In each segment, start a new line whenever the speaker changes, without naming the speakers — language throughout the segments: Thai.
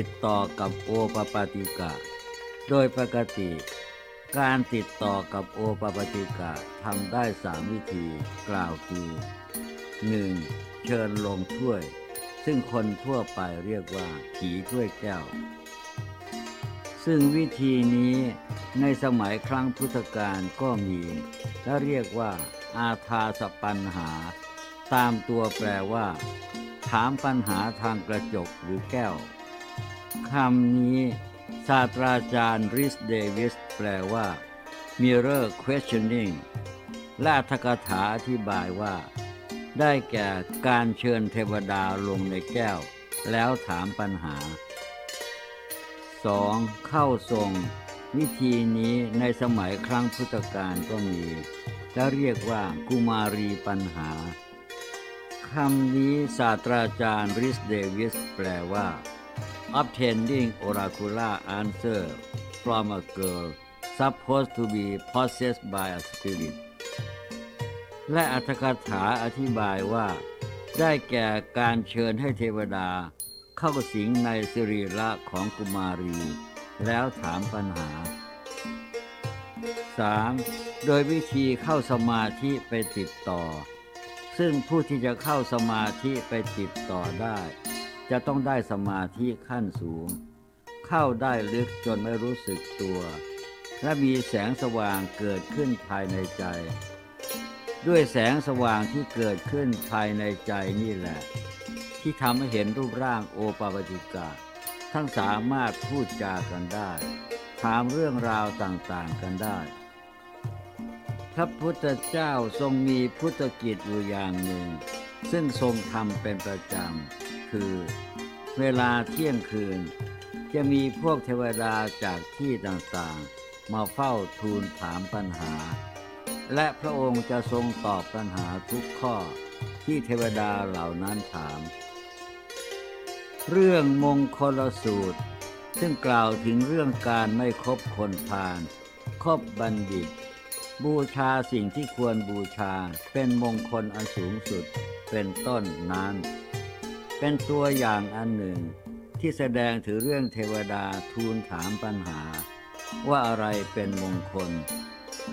ติดต่อกับโอปปาติกะ โดยปกติ การติดต่อกับโอปปาติกะทำได้สามวิธีกล่าวคือ 1. เชิญลงถ้วย ซึ่งคนทั่วไปเรียกว่าผีถ้วยแก้ว ซึ่งวิธีนี้ในสมัยครั้งพุทธกาลก็มี และเรียกว่า อาทาสปัญหา ตามตัวแปลว่า ถามปัญหาทางกระจกหรือแก้ว คำนี้ศาสตราจารย์ริสเดวิสแปลว่า mirror questioning และอัตถกถาอธิบายว่า ได้แก่การเชิญเทวดาลงในแก้ว แล้วถามปัญหา 2. เข้าทรง วิธีนี้ในสมัยครั้งพุทธกาลก็มี และเรียกว่ากุมารีปัญหาคำนี้ศาสตราจารย์ริสเดวิสแปลว่า obtaining oracular answer from a girl supposed to be possessed by a spirit และอัตถกถาอธิบายว่า ได้แก่การเชิญให้เทวดา เข้าสิงในสิริละของกุมารี แล้วถามปัญหา 3. โดยวิธีเข้าสมาธิไปติดต่อ ซึ่งผู้ที่จะเข้าสมาธิไปติดต่อได้ จะต้องได้สมาธิขั้นสูง เข้าได้ลึกจนไม่รู้สึกตัว และมีแสงสว่างเกิดขึ้นภายในใจ ด้วยแสงสว่างที่เกิดขึ้นภายในใจนี่แหละ ที่ทำให้เห็นรูปร่างโอปปติกาทั้งสามารถพูดจากันได้ ถามเรื่องราวต่างๆกันได้พระพุทธเจ้าทรงมีพุทธกิจอยู่อย่างหนึ่ง ซึ่งทรงทำเป็นประจำ คือ เวลาเที่ยงคืน จะมีพวกเทวดาจากที่ต่างๆ มาเฝ้าทูลถามปัญหา และพระองค์จะทรงตอบปัญหาทุกข้อที่เทวดาเหล่านั้นถาม เรื่องมงคลสูตร ซึ่งกล่าวถึงเรื่องการไม่คบคนพาลคบบัณฑิต บูชาสิ่งที่ควรบูชาเป็นมงคลอันสูงสุดเป็นต้นนั้น เป็นตัวอย่างอันหนึ่ง ที่แสดงถึงเรื่องเทวดาทูลถามปัญหา ว่าอะไรเป็นมงคล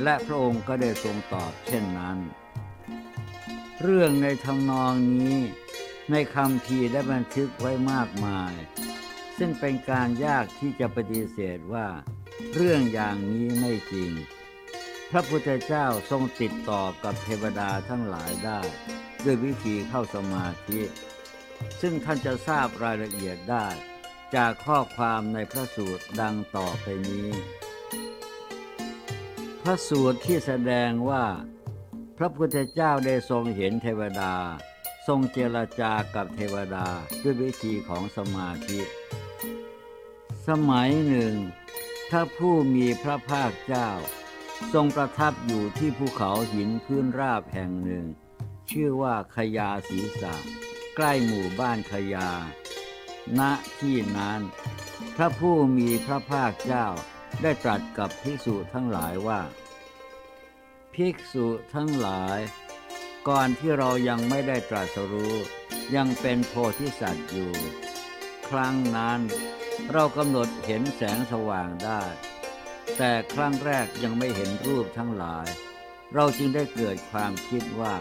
และพระองค์ก็ได้ทรงตอบเช่นนั้น เรื่องในทำนองนี้ ในคำพีได้บันทึกไว้มากมาย ซึ่งเป็นการยากที่จะปฏิเสธว่า เรื่องอย่างนี้ไม่จริง พระพุทธเจ้าทรงติดต่อกับเทวดาทั้งหลายได้ ด้วยวิธีเข้าสมาธิ ซึ่งท่านจะทราบรายละเอียดได้ จากข้อความในพระสูตรดังต่อไปนี้ พระสูตรที่แสดงว่า พระพุทธเจ้าได้ทรงเห็นเทวดา ทรงเจรจากับเทวดาด้วยวิธีของสมาธิ สมัยหนึ่ง ถ้าผู้มีพระภาคเจ้า ทรงประทับอยู่ที่ภูเขาหินพื้นราบแห่งหนึ่ง ชื่อว่าขยาศีสะ ใกล้หมู่บ้านขยา ณ ที่นั้น พระผู้มีพระภาคเจ้าได้ตรัสกับภิกษุทั้งหลายว่า ภิกษุทั้งหลาย ก่อนที่เรายังไม่ได้ตรัสรู้ ยังเป็นโพธิสัตว์อยู่ ครั้งนั้นเรากำหนดเห็นแสงสว่างได้ แต่ครั้งแรกยังไม่เห็นรูปทั้งหลาย เราจึงได้เกิดความคิดว่า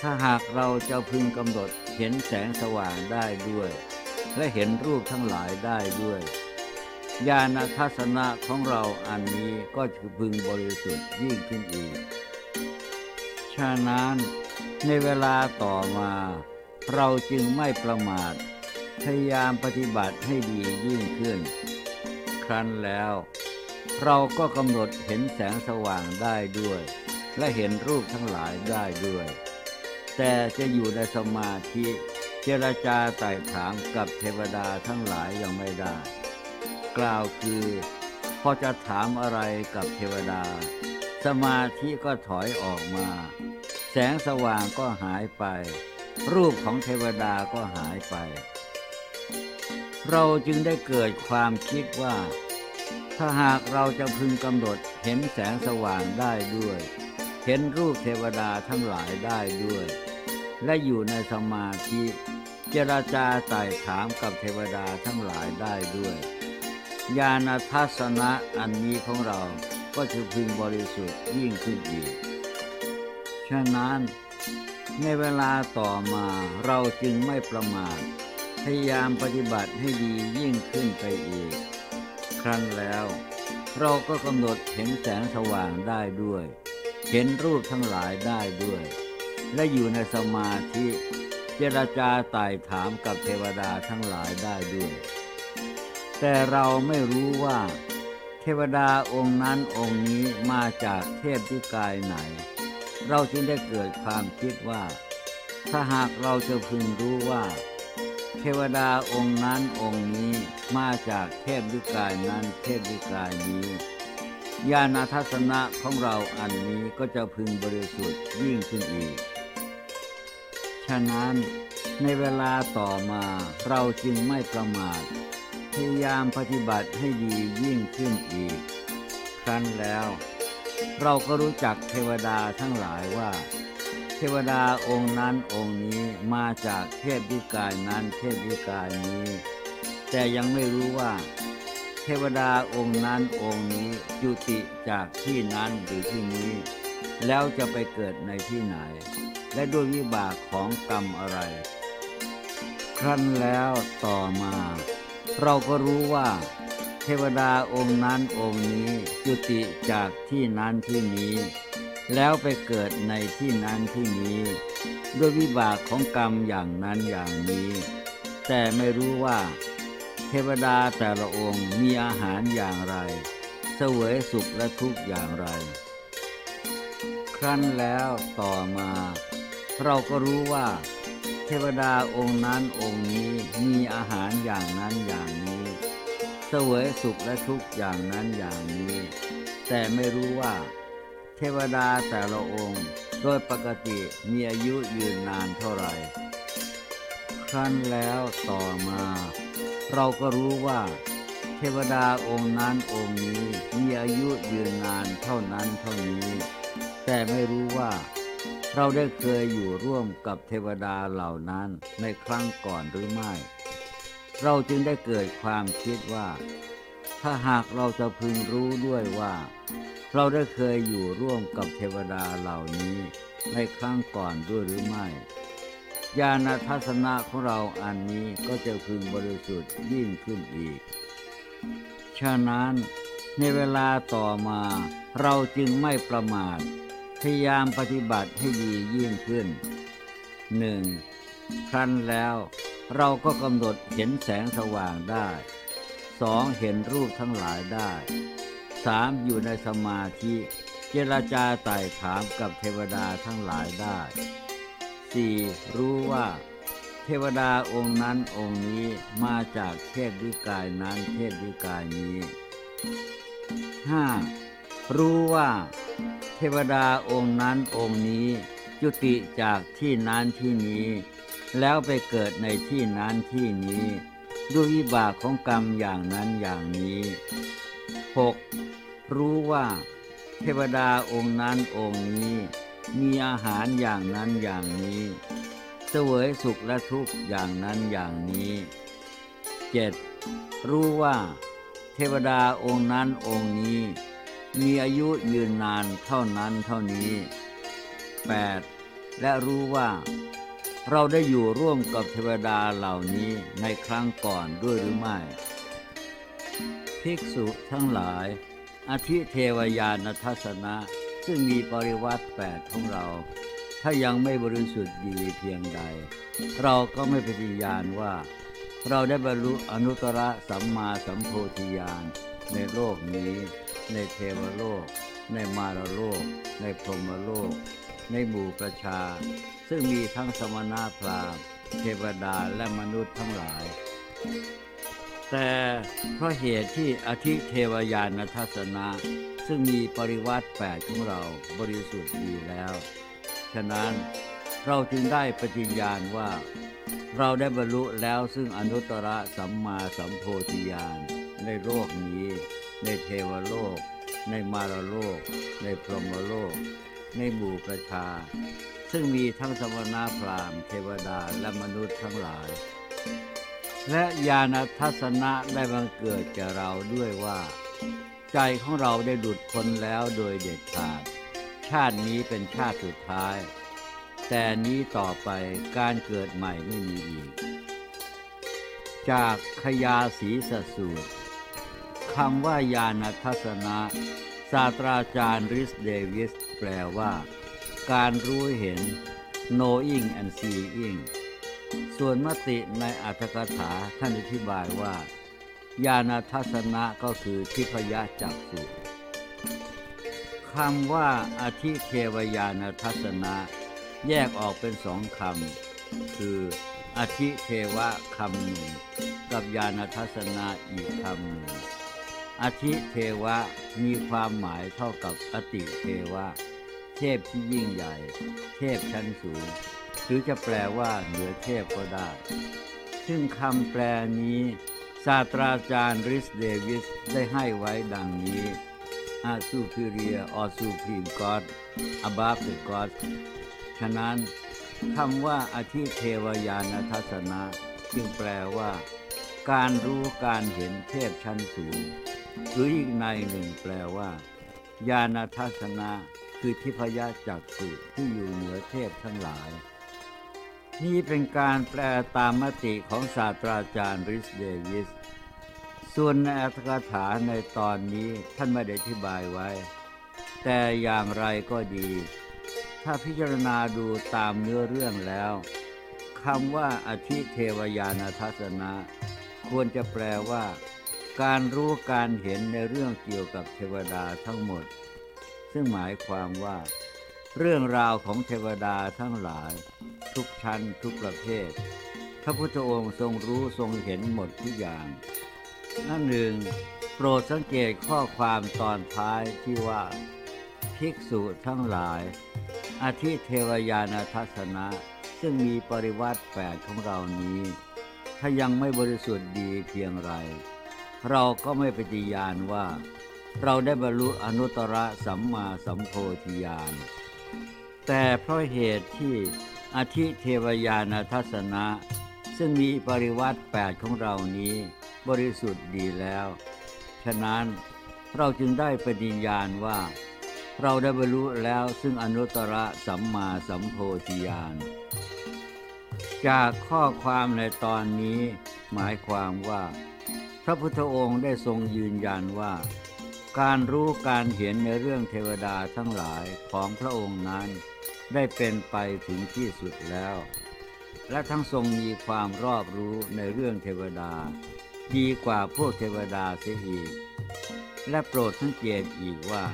ถ้าหากเราจะพึงกำหนด เห็นแสงสว่างได้ด้วย และเห็นรูปทั้งหลายได้ด้วย ญาณทัศนะของเราอันนี้ก็จะพึงบริสุทธิ์ยิ่งขึ้นอีก ฉะนั้นในเวลาต่อมา เราจึงไม่ประมาท พยายามปฏิบัติให้ดียิ่งขึ้น ครั้นแล้ว เราก็กำหนดเห็นแสงสว่างได้ด้วย และเห็นรูปทั้งหลายได้ด้วย แต่จะอยู่ในสมาธิเจรจาไต่ถามกับเทวดาทั้งหลายยังไม่ได้ กล่าวคือ พอจะถามอะไรกับเทวดา สมาธิก็ถอยออกมา แสงสว่างก็หายไป รูปของเทวดาก็หายไป เราจึงได้เกิดความคิดว่า ถ้าหากเราจะพึงกำหนดเห็นแสงสว่างได้ด้วย เห็นรูปเทวดาทั้งหลายได้ด้วย และอยู่ในสมาธิ เจรจาไต่ถามกับเทวดาทั้งหลายได้ด้วย ญาณทัศนะอันนี้ของเราก็จะพึงบริสุทธิ์ยิ่งขึ้นอีก ฉะนั้นในเวลาต่อมาเราจึงไม่ประมาทพยายามปฏิบัติให้ดียิ่งขึ้นไปอีก ครั้นแล้ว เราก็กำหนดเห็นแสงสว่างได้ด้วย เห็นรูปทั้งหลายได้ด้วย และอยู่ในสมาธิ เจรจาไต่ถามกับเทวดาทั้งหลายได้ด้วย แต่เราไม่รู้ว่า เทวดาองค์นั้นองค์นี้มาจากเทพที่กายไหน เราจึงได้เกิดความคิดว่า ถ้าหากเราจะพึงรู้ว่า เทวดาองค์นั้นองค์นี้มาจากเทพวิกายนั้นเทพวิกายนี้ญาณทัศนะของเราอันนี้ก็จะพึงบริสุทธิ์ยิ่งขึ้นอีก ฉะนั้นในเวลาต่อมาเราจึงไม่ประมาท พยายามปฏิบัติให้ดียิ่งขึ้นอีก ครั้นแล้ว เราก็รู้จักเทวดาทั้งหลายว่า เทวดาองค์นั้นองค์นี้มาจากเทพวิกายนั้นเทพวิกายนี้ แต่ยังไม่รู้ว่า เทวดาองค์นั้นองค์นี้จุติจากที่นั้นหรือที่นี้ แล้วจะไปเกิดในที่ไหน และด้วยวิบากของกรรมอะไร ครั้นแล้วต่อมา เราก็รู้ว่า เทวดาองค์นั้นองค์นี้จุติจากที่นั้นที่นี้ แล้วไปเกิดในที่นั้นที่นี้ ด้วยวิบากของกรรมอย่างนั้นอย่างนี้ แต่ไม่รู้ว่า เทวดาแต่ละองค์มีอาหารอย่างไรเสวยสุขและทุกข์อย่างไร ครั้นแล้วต่อมา เราก็รู้ว่า เทวดาองค์นั้นองค์นี้มีอาหารอย่างนั้นอย่างนี้เสวยสุขและทุกข์อย่างนั้นอย่างนี้ แต่ไม่รู้ว่า เทวดาแต่ละองค์โดยปกติมีอายุยืนนานเท่าไหร่ ครั้นแล้วต่อมา เราก็รู้ว่า เทวดาองค์นั้นองค์นี้มีอายุยืนนานเท่านั้นเท่านี้ แต่ไม่รู้ว่า เราได้เคยอยู่ร่วมกับเทวดาเหล่านั้นในครั้งก่อนหรือไม่ เราจึงได้เกิดความคิดว่า ถ้าหากเราจะพึงรู้ด้วยว่า เราได้เคยอยู่ร่วมกับเทวดาเหล่านี้ในครั้งก่อนด้วยหรือไม่ ญาณทัศนะของเราอันนี้ก็จะพึงบริสุทธิ์ยิ่งขึ้นอีก ฉะนั้นในเวลาต่อมาเราจึงไม่ประมาท พยายามปฏิบัติให้ดียิ่งขึ้นหนึ่งครั้นแล้วเราก็กำหนดเห็นแสงสว่างได้สองเห็นรูปทั้งหลายได้สามอยู่ในสมาธิเจรจาไต่ถามกับเทวดาทั้งหลายได้สี่รู้ว่า เทวดาองค์นั้นองค์นี้มาจากเทพวิกายนั้นเทพวิกายนี้ห้า รู้ว่า เทวดาองค์นั้นองค์นี้จุติจากที่นั้นที่นี้ แล้วไปเกิดในที่นั้นที่นี้ ด้วยวิบากของกรรมอย่างนั้นอย่างนี้หกรู้ว่า เทวดาองค์นั้นองค์นี้ มีอาหารอย่างนั้นอย่างนี้ เสวยสุขและทุกข์อย่างนั้นอย่างนี้เจ็ดรู้ว่า เทวดาองค์นั้นองค์นี้ มีอายุยืนนานเท่านั้นเท่านี้ 8. และรู้ว่า เราได้อยู่ร่วมกับเทวดาเหล่านี้ในครั้งก่อนด้วยหรือไม่ ภิกษุทั้งหลาย อธิเทวยานทัศนะ ซึ่งมีปริวัติแปดของเรา ถ้ายังไม่บริสุทธิ์ดีเพียงใด เราก็ไม่ปฏิญาณว่า เราได้บรรลุอนุตตรสัมมาสัมโพธิญาณในโลกนี้ ในเทวโลก ในมารโลก ในพรหมโลก ในหมู่ประชา ซึ่งมีทั้งสมณะพราหมณ์ เทวดาและมนุษย์ทั้งหลาย แต่เพราะเหตุที่อธิเทวยานทัศนะ ซึ่งมีปริวัติแปดของเราบริสุทธิ์ดีแล้ว ฉะนั้นเราจึงได้ปฏิญาณว่า เราได้บรรลุแล้วซึ่งอนุตตรสัมมาสัมโพธิญาณในโลกนี้ ในเทวโลก ในมารโลก ในพรหมโลก ในหมู่ประชา ซึ่งมีทั้งสมณพราหมณ์เทวดาและมนุษย์ทั้งหลาย และญาณทัศนะได้บังเกิดแก่เราด้วยว่า ใจของเราได้ดุดพ้นแล้วโดยเด็ดขาด ชาตินี้เป็นชาติสุดท้าย แต่นี้ต่อไปการเกิดใหม่ไม่มีอีกจากขยาศีสสูตร คำว่าญาณทัศนะศาสตราจารย์ริสเดวิสแปลว่า การรู้เห็น knowing and seeing ส่วนมติในอัตถกถาท่านอธิบายว่าญาณทัศนะก็คือทิพยจักสุคำว่าอธิเทวญาณทัศนะแยกออกเป็นสองคำ คืออธิเทวะคำหนึ่ง กับญาณทัศนะอีกคำหนึ่ง อธิเทวะมีความหมายเท่ากับอติเทวะ เทพที่ยิ่งใหญ่ เทพชั้นสูง หรือจะแปลว่าเหนือเทพก็ได้ ซึ่งคำแปลนี้ ศาสตราจารย์ริสเดวิสได้ให้ไว้ดังนี้ A superior or supreme God above the God ฉะนั้นคำว่าอธิเทวยานทัศนะ จึงแปลว่า การรู้การเห็นเทพชั้นสูง หรืออีกในหนึ่งแปลว่า ญาณทัศนะคือทิพยจักสุที่อยู่เหนือเทพทั้งหลาย นี่เป็นการแปลตามมติของศาสตราจารย์ริสเดวิส ส่วนในอัตถกถาในตอนนี้ท่านไม่ได้อธิบายไว้ แต่อย่างไรก็ดี ถ้าพิจารณาดูตามเนื้อเรื่องแล้วคำว่าอธิเทวยานทัศนะ ควรจะแปลว่า การรู้การเห็นในเรื่องเกี่ยวกับเทวดาทั้งหมด ซึ่งหมายความว่า เรื่องราวของเทวดาทั้งหลาย ทุกชั้นทุกประเภท พระพุทธองค์ทรงรู้ทรงเห็นหมดทุกอย่าง นั่นหนึ่งโปรดสังเกตข้อความตอนท้ายที่ว่า ภิกษุทั้งหลาย อาทิเทวยานทัศนะ ซึ่งมีปริวัติแปดของเรานี้ ถ้ายังไม่บริสุทธิ์ดีเพียงไร เราก็ไม่ปฏิญาณว่า เราได้บรรลุอนุตตรสัมมาสัมโพธิญาณ แต่เพราะเหตุที่อธิเทวยานทัศนะ ซึ่งมีปริวัติแปดของเรานี้บริสุทธิ์ดีแล้ว ฉะนั้นเราจึงได้ปฏิญาณว่า เราได้บรรลุแล้วซึ่งอนุตตรสัมมาสัมโพธิญาณ จากข้อความในตอนนี้หมายความว่า พระพุทธองค์ได้ทรงยืนยันว่า การรู้การเห็นในเรื่องเทวดาทั้งหลายของพระองค์นั้น ได้เป็นไปถึงที่สุดแล้ว และทั้งทรงมีความรอบรู้ในเรื่องเทวดา ดีกว่าพวกเทวดาเสียอีก และโปรดสังเกตอีกว่า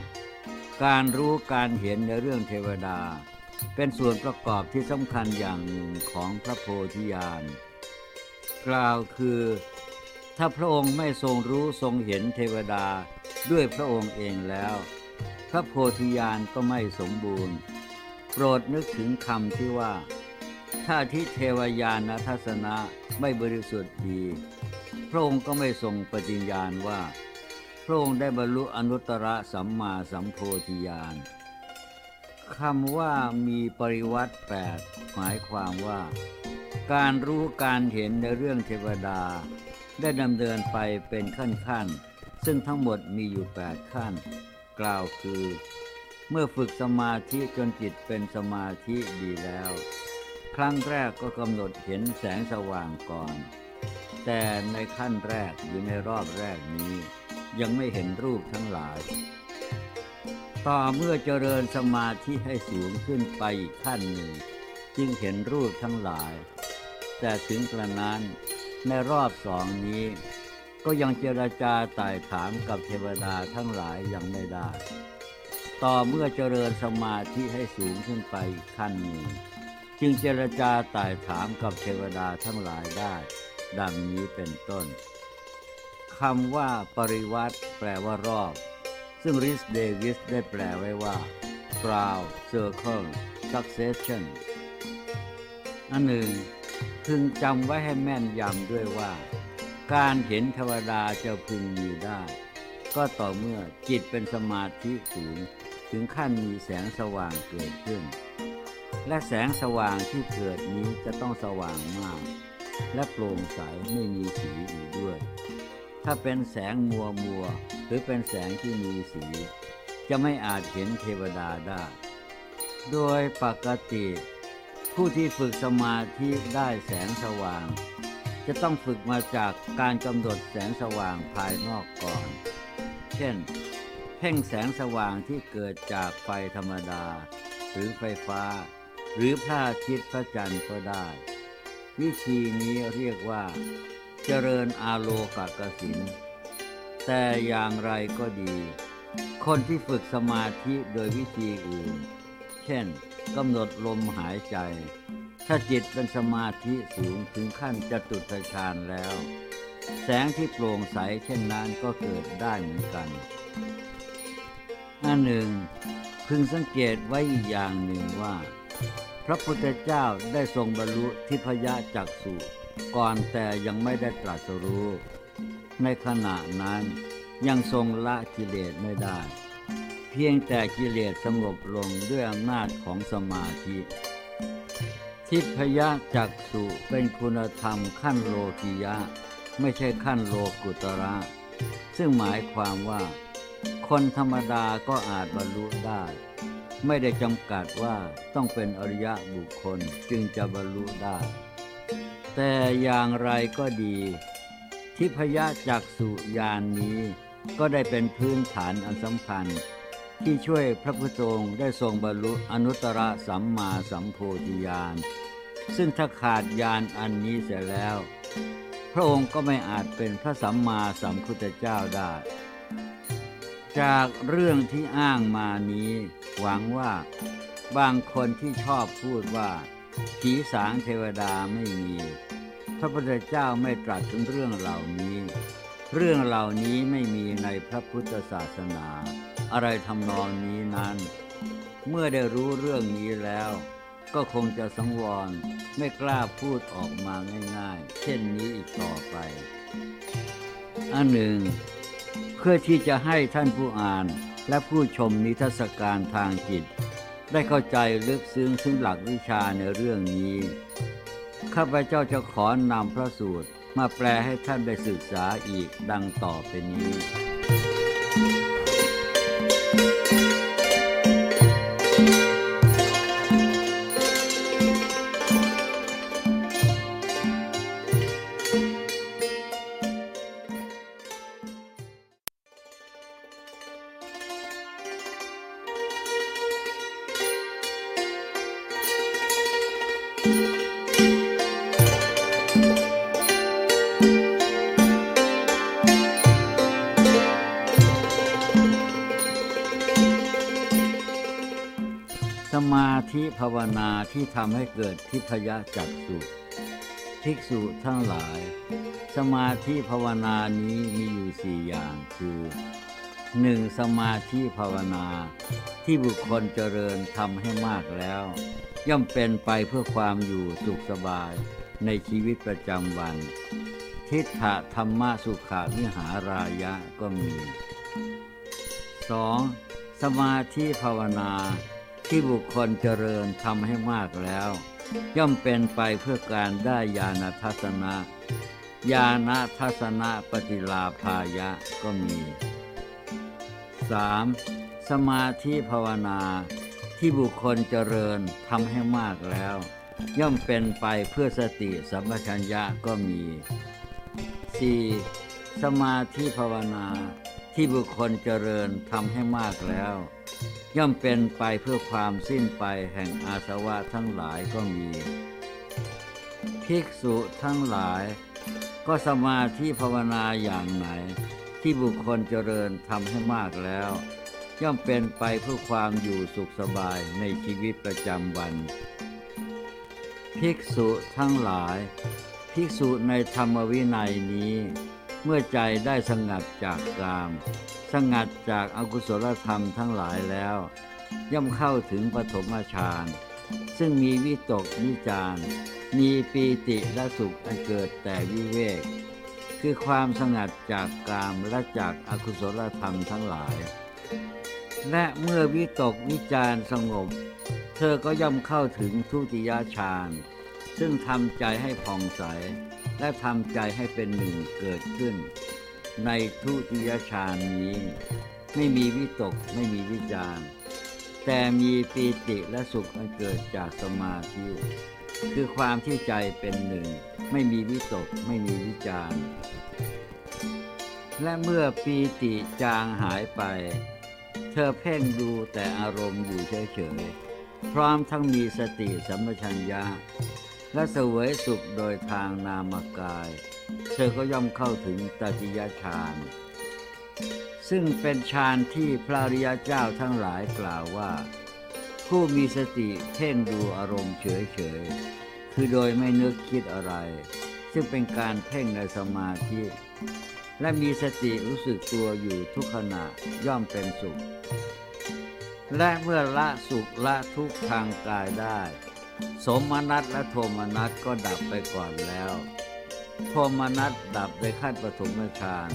การรู้การเห็นในเรื่องเทวดา เป็นส่วนประกอบที่สำคัญอย่างหนึ่งของพระโพธิญาณกล่าวคือ ถ้าพระองค์ไม่ทรงรู้ทรงเห็นเทวดาด้วยพระองค์เองแล้ว พระโพธิญาณก็ไม่สมบูรณ์ โปรดนึกถึงคำที่ว่า ถ้าที่เทวยานทัศนะไม่บริสุทธิ์ดี พระองค์ก็ไม่ทรงปฏิญาณว่า พระองค์ได้บรรลุอนุตตรสัมมาสัมโพธิญาณคำว่ามีปริวัติแปดหมายความว่า การรู้การเห็นในเรื่องเทวดา ได้ดำเนินไปเป็นขั้นๆ ซึ่งทั้งหมดมีอยู่แปดขั้น กล่าวคือ เมื่อฝึกสมาธิจนจิตเป็นสมาธิดีแล้ว ครั้งแรกก็กำหนดเห็นแสงสว่างก่อน แต่ในขั้นแรกหรือในรอบแรกนี้ ยังไม่เห็นรูปทั้งหลาย ต่อเมื่อเจริญสมาธิให้สูงขึ้นไปอีกขั้นหนึ่ง จึงเห็นรูปทั้งหลาย แต่ถึงกระนั้น ในรอบสองนี้ ก็ยังเจรจาไต่ถามกับเทวดาทั้งหลายยังไม่ได้ ต่อเมื่อเจริญสมาธิให้สูงขึ้นไปขั้นหนึ่งจึงเจรจาไต่ถามกับเทวดาทั้งหลายได้ ดังนี้เป็นต้นคำว่าปริวัติแปลว่ารอบ ซึ่งริสเดวิสได้แปลไว้ว่า round circle succession อันหนึ่ง พึงจำไว้ให้แม่นยำด้วยว่า การเห็นเทวดาจะพึงมีได้ ก็ต่อเมื่อจิตเป็นสมาธิสูง ถึงขั้นมีแสงสว่างเกิดขึ้น และแสงสว่างที่เกิดนี้จะต้องสว่างมาก และโปร่งใสไม่มีสีอีกด้วย ถ้าเป็นแสงมัวมัวหรือเป็นแสงที่มีสี จะไม่อาจเห็นเทวดาได้ โดยปกติ ผู้ที่ฝึกสมาธิได้แสงสว่าง จะต้องฝึกมาจากการกำหนดแสงสว่างภายนอกก่อน เช่น เพ่งแสงสว่างที่เกิดจากไฟธรรมดา หรือไฟฟ้า หรือพระอาทิตย์พระจันทร์ก็ได้ วิธีนี้เรียกว่า เจริญอาโลกกสิน แต่อย่างไรก็ดี คนที่ฝึกสมาธิโดยวิธีอื่น เช่น กำหนดลมหายใจ ถ้าจิตเป็นสมาธิสูงถึงขั้นจะตุตฌานแล้ว แสงที่โปร่งใสเช่นนั้นก็เกิดได้เหมือนกันอันหนึ่ง พึงสังเกตไว้อีกอย่างหนึ่งว่า พระพุทธเจ้าได้ทรงบรรลุทิพยจักสุก่อนแต่ยังไม่ได้ตรัสรู้ ในขณะนั้นยังทรงละกิเลสไม่ได้ เพียงแต่กิเลสสงบลงด้วยอำนาจของสมาธิ ทิพยจักสุเป็นคุณธรรมขั้นโลกิยะ ไม่ใช่ขั้นโลกุตระ ซึ่งหมายความว่า คนธรรมดาก็อาจบรรลุได้ ไม่ได้จำกัดว่าต้องเป็นอริยะบุคคลจึงจะบรรลุได้ แต่อย่างไรก็ดี ทิพยจักสุญานนี้ก็ได้เป็นพื้นฐานอันสำคัญ ที่ช่วยพระพุทธองค์ได้ทรงบรรลุอนุตตรสัมมาสัมโพธิญาณ ซึ่งถ้าขาดญาณอันนี้เสียแล้ว พระองค์ก็ไม่อาจเป็นพระสัมมาสัมพุทธเจ้าได้ จากเรื่องที่อ้างมานี้ หวังว่าบางคนที่ชอบพูดว่า ผีสางเทวดาไม่มี พระพุทธเจ้าไม่ตรัสถึงเรื่องเหล่านี้ เรื่องเหล่านี้ไม่มีในพระพุทธศาสนา อะไรทำนองนี้นั้น เมื่อได้รู้เรื่องนี้แล้ว ก็คงจะสังวรไม่กล้าพูดออกมาง่าย ๆ เช่นนี้อีกต่อไป อันหนึ่ง เพื่อที่จะให้ท่านผู้อ่านและผู้ชมนิทรรศการทางจิต ได้เข้าใจลึกซึ้งถึงหลักวิชาในเรื่องนี้ ข้าพเจ้าจะขอนำพระสูตรมาแปลให้ท่านได้ศึกษาอีกดังต่อไปนี้ ธิภาวนาที่ทำให้เกิดทิพยจักสุภิกษุทั้งหลาย สมาธิภาวนานี้มีอยู่สี่อย่างคือ 1. สมาธิภาวนา ที่บุคคลเจริญทำให้มากแล้ว ย่อมเป็นไปเพื่อความอยู่สุขสบายในชีวิตประจำวัน ทิฏฐธรรมสุขาวิหารายะก็มี 2. สมาธิภาวนา ที่บุคคลเจริญทำให้มากแล้ว ย่อมเป็นไปเพื่อการได้ญาณทัศนะญาณทัศนะปฏิลาภายะก็มี 3. สมาธิภาวนาที่บุคคลเจริญทำให้มากแล้ว ย่อมเป็นไปเพื่อสติสัมปชัญญะก็มี 4. สมาธิภาวนาที่บุคคลเจริญทำให้มากแล้ว ย่อมเป็นไปเพื่อความสิ้นไปแห่งอาสวะทั้งหลายก็มี ภิกษุทั้งหลาย ก็สมาธิภาวนาอย่างไหน ที่บุคคลเจริญทำให้มากแล้ว ย่อมเป็นไปเพื่อความอยู่สุขสบายในชีวิตประจำวัน ภิกษุทั้งหลาย ภิกษุในธรรมวินัยนี้ เมื่อใจได้สงัดจากกาม สงัดจากอากุศลธรรมทั้งหลายแล้ว ย่อมเข้าถึงปฐมฌานซึ่งมีวิตกวิจารมีปีติและสุขอันเกิดแต่วิเวก คือความสงัดจากกามและจากอากุศลธรรมทั้งหลาย และเมื่อวิตกวิจารสงบ เธอก็ย่อมเข้าถึงทุติยฌานซึ่งทำใจให้ผ่องใส และทำใจให้เป็นหนึ่งเกิดขึ้น ในทุติยฌานนี้ ไม่มีวิตกไม่มีวิจารแต่มีปีติและสุขอันเกิดจากสมาธิ คือความที่ใจเป็นหนึ่ง ไม่มีวิตกไม่มีวิจารและเมื่อปีติจางหายไป เธอเพ่งดูแต่อารมณ์อยู่เฉยๆพร้อมทั้งมีสติสัมปชัญญะ และเสวยสุขโดยทางนามกาย เธอก็ย่อมเข้าถึงตติยฌาน ซึ่งเป็นฌานที่พระอริยเจ้าทั้งหลายกล่าวว่า ผู้มีสติเพ่งดูอารมณ์เฉยๆ คือโดยไม่นึกคิดอะไร ซึ่งเป็นการเพ่งในสมาธิ และมีสติรู้สึกตัวอยู่ทุกขณะย่อมเป็นสุข และเมื่อละสุขละทุกข์ทางกายได้ สมนัตและโทมนัตก็ดับไปก่อนแล้ว โทมนัตดับในขั้นปฐมฌาน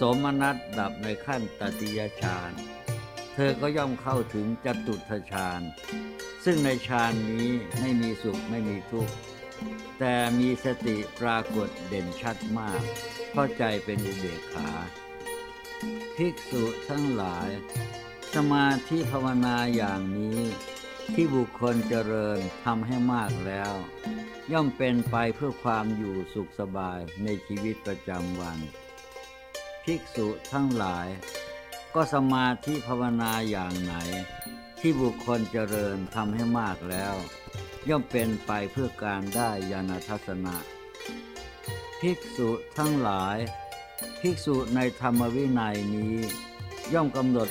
สมนัตดับในขั้นตติยฌานเธอก็ย่อมเข้าถึงจตุทฌานซึ่งในฌานนี้ไม่มีสุขไม่มีทุกข์แต่มีสติปรากฏเด่นชัดมากเพราใจเป็นอุเบกขาภิกษุทั้งหลาย สมาธิภาวนาอย่างนี้ ที่บุคคลเจริญทำให้มากแล้ว ย่อมเป็นไปเพื่อความอยู่สุขสบายในชีวิตประจำวัน ภิกษุทั้งหลาย ก็สมาธิภาวนาอย่างไหน ที่บุคคลเจริญทำให้มากแล้ว ย่อมเป็นไปเพื่อการได้ญาณทัศนะ ภิกษุทั้งหลาย ภิกษุในธรรมวินัยนี้ย่อมกำหนด